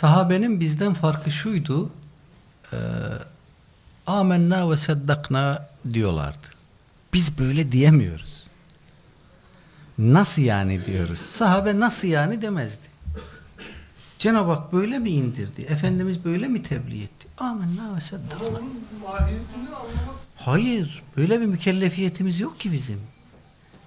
Sahabenin bizden farkı şuydu. E, amenna ve seddakna diyorlardı. Biz böyle diyemiyoruz. Nasıl yani diyoruz. Sahabe nasıl yani demezdi. Cenab-ı Hak böyle mi indirdi? Efendimiz böyle mi tebliğ etti? Amenna ve seddakna. Hayır. Böyle bir mükellefiyetimiz yok ki bizim.